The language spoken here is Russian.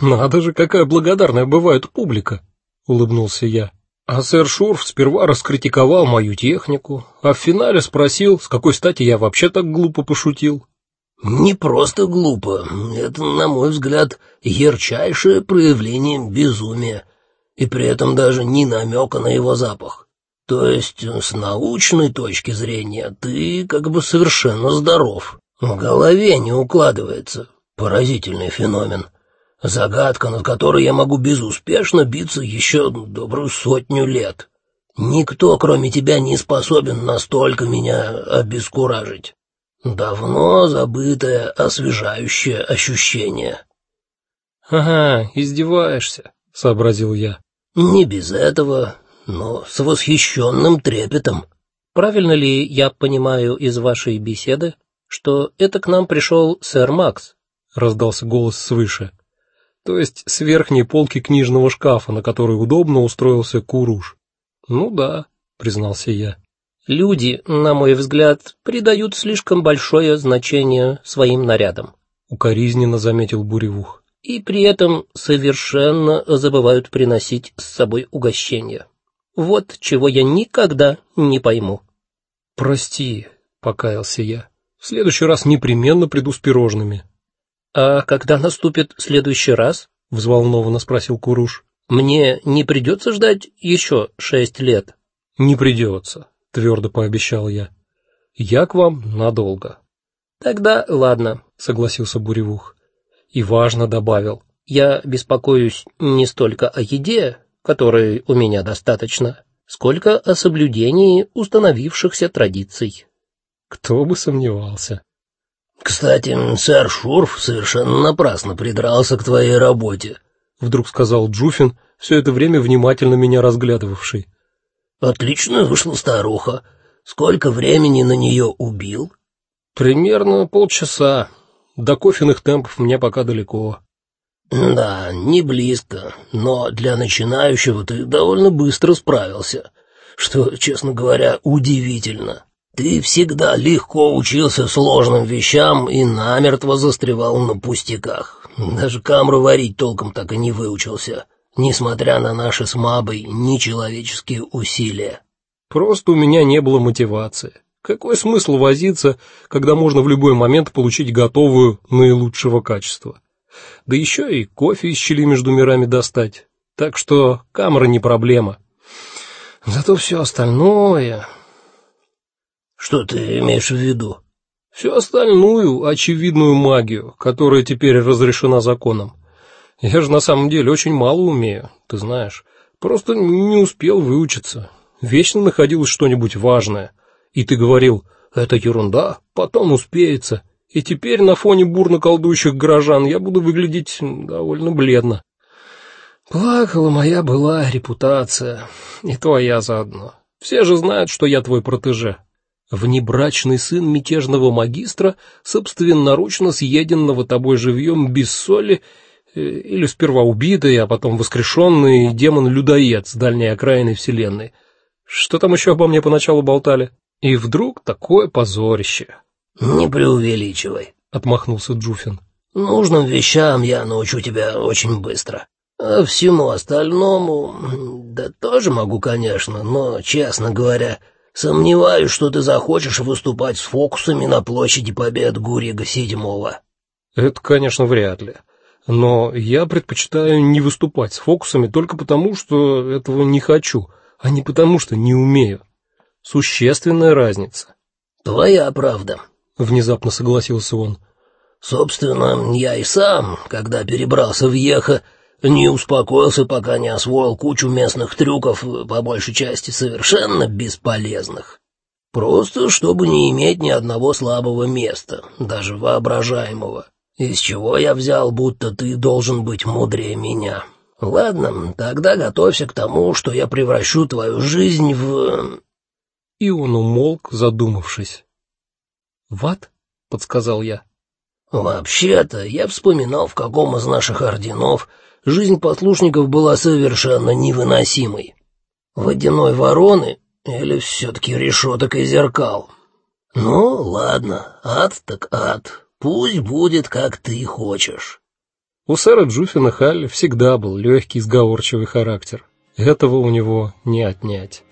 Надо же, какая благодарная бывает публика, улыбнулся я. А сэр Шурф сперва раскритиковал мою технику, а в финале спросил, с какой стати я вообще так глупо пошутил. Не просто глупо, это, на мой взгляд, ярчайшее проявление безумия, и при этом даже ни намека на его запах. То есть, с научной точки зрения, ты как бы совершенно здоров. В голове не укладывается. Поразительный феномен. Загадка, над которой я могу безуспешно биться еще добрую сотню лет. Никто, кроме тебя, не способен настолько меня обескуражить. Давно забытое освежающее ощущение. Ага, издеваешься, сообразил я. Не без этого, но с восхищенным трепетом. Правильно ли я понимаю из вашей беседы, что это к нам пришел сэр Макс? раздался голос свыше то есть с верхней полки книжного шкафа, на которой удобно устроился Куруш. Ну да, признался я. Люди, на мой взгляд, придают слишком большое значение своим нарядам, укоризненно заметил Буревух. И при этом совершенно забывают приносить с собой угощения. Вот чего я никогда не пойму. Прости, покаялся я. В следующий раз непременно приду с пирожными. А когда наступит следующий раз? взволнованно спросил Куруш. Мне не придется ждать еще шесть лет. Не придется, твердо пообещал я. Я к вам надолго. Тогда ладно, согласился Буревух. И важно добавил: я беспокоюсь не столько о еде, которой у меня достаточно, сколько о соблюдении установившихся традиций. Кто бы сомневался. Кстати, сэр Шурф совершенно напрасно придрался к твоей работе, вдруг сказал Джуфин, все это время внимательно меня разглядывавший. Отлично вышла старуха. Сколько времени на нее убил? Примерно полчаса. До кофейных темпов мне пока далеко. Да, не близко, но для начинающего ты довольно быстро справился, что, честно говоря, удивительно. Ты всегда легко учился сложным вещам и намертво застревал на пустяках. Даже камру варить толком так и не выучился, несмотря на наши с Мабой нечеловеческие усилия. Просто у меня не было мотивации. Какой смысл возиться, когда можно в любой момент получить готовую наилучшего качества? Да еще и кофе из щели между мирами достать. Так что камера не проблема. Зато все остальное что ты имеешь в виду? Всю остальную очевидную магию, которая теперь разрешена законом. Я же на самом деле очень мало умею, ты знаешь. Просто не успел выучиться. Вечно находилось что-нибудь важное. И ты говорил: "Это ерунда, потом успеется". И теперь на фоне бурно колдующих горожан я буду выглядеть довольно бледно. Плакала моя была репутация, и твоя заодно. Все же знают, что я твой протеже внебрачный сын мятежного магистра, собственноручно съеденного тобой живьем без соли, э, или сперва убитый, а потом воскрешенный демон-людоед с дальней окраины вселенной. Что там еще обо мне поначалу болтали? И вдруг такое позорище. Не преувеличивай, отмахнулся Джуфин. Нужным вещам я научу тебя очень быстро. А всему остальному, да тоже могу, конечно, но, честно говоря, Сомневаюсь, что ты захочешь выступать с фокусами на площади Побед Гурига Седьмого. Это, конечно, вряд ли. Но я предпочитаю не выступать с фокусами только потому, что этого не хочу, а не потому, что не умею. Существенная разница. Твоя правда, внезапно согласился он. Собственно, я и сам, когда перебрался в Ехо, не успокоился, пока не освоил кучу местных трюков, по большей части совершенно бесполезных. Просто чтобы не иметь ни одного слабого места, даже воображаемого. Из чего я взял, будто ты должен быть мудрее меня. Ладно, тогда готовься к тому, что я превращу твою жизнь в И он умолк, задумавшись. "Ват?" подсказал я. Вообще-то, я вспоминал, в каком из наших орденов жизнь послушников была совершенно невыносимой. Водяной вороны или все-таки решеток и зеркал? Ну, ладно, ад так ад, пусть будет, как ты хочешь. У сэра Джуфина Халли всегда был легкий, сговорчивый характер. Этого у него не отнять.